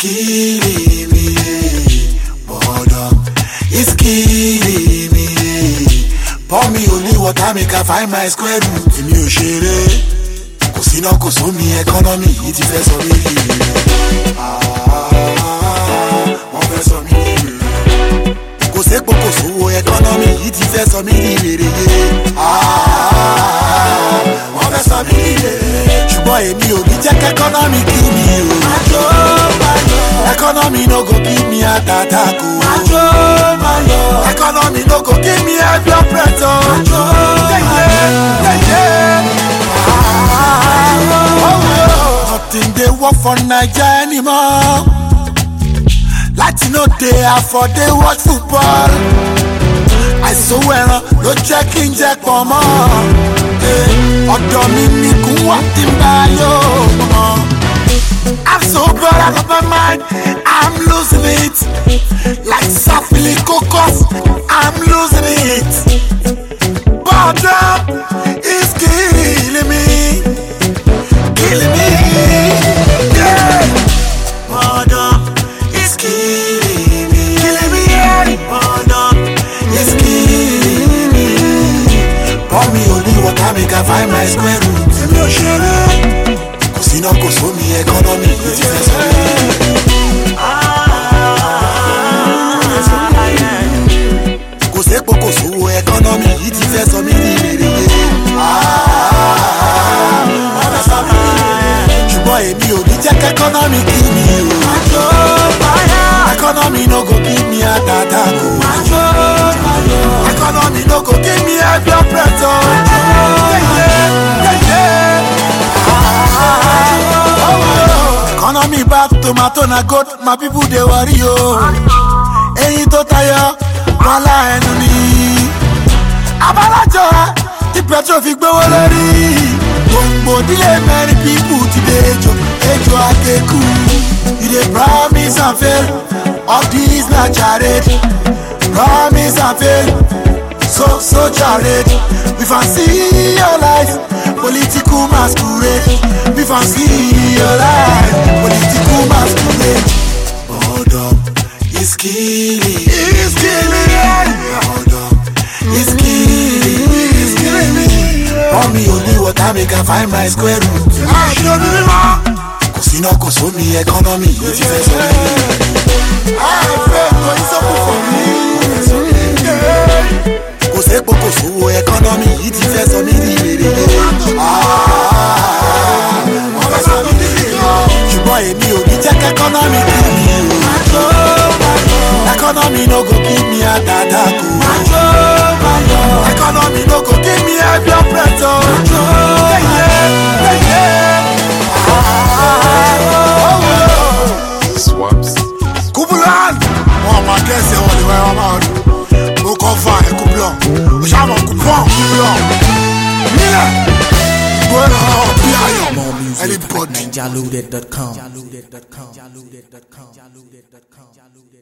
killing me, boredom is killing me. Pour me only water make I find my square root. me ò ṣeré. iná kò sómi ẹkọ́nọ́mì yìí ti fẹ́ sọ mí di ah, wọ́n fẹ́ sọ mí di rẹ̀ kò sépo kò sówó ẹkọ́nọ́mì yìí ti fẹ́ sọ mí di rẹ̀ ah, wọ́n fẹ́ sọ mí di ṣùgbọ́n èmi ò ní jẹ́ kẹ́kọ́nọ́mì kí mi o ẹkọ́nọ́mì no go give me àtàtàkù ẹkọ́nọ́mì no go give me ẹgbẹ́ pẹ̀tọ́. They dey work for naija anymore láti no are for they watch football I saw ló jẹ́ kí in Jack pọ̀ mọ́ ọ̀dọ̀ mi nìkún mọ́. I'm so bad, out of my mind, I'm losing it. Like Safili Cocos, I'm losing it. find my square root. èmi ò ṣeré kò sí náà kò sómi ẹkọ́nọ́mì ló ti fẹ́ sọ́mi. kò sépo kò sówó ẹkọ́nọ́mì yìí ti fẹ́ sọ́mi ní ìrèrè. ṣùgbọ́n èmi ò ní jẹ́ kẹ́kọ́nọ́mì kí mi o. ẹkọ́nọ́mì no go give me a dada go. ẹkọ́nọ́mì no go give me a blood pressure. ọ̀nà mi my tomato na gold my people dey worry o eyín tó tayọ wọn lá ẹnu ni abálájọ tí petro fi gbówó lórí gbòǹgbò dílé mẹ́rin pípù ti dé ejò ejò akeku you dey promise and fail all this na charade promise and fail so so charade If I see your life political masquerade If I see your life the Kuba's village. Hold up, it's killing. It's killing. Hold up, it's killing. It's killing me. Pour me only water, make I find my square root. I ah, don't be more. Kò sí náà kò sómi ẹ̀kọ́nọ́mì yìí ti fẹ́ sọ ah, mí. Àìfẹ́ Economy no go give me a Economy no go give me a blood pressure. yeah, yeah, oh, yeah, Ah, ah, ah, oh, Swaps. Kubulan. Mo ma kese o le Mo ko fa e kublon. O sha mo kublon kublon. Well, I'll be I am on anybody.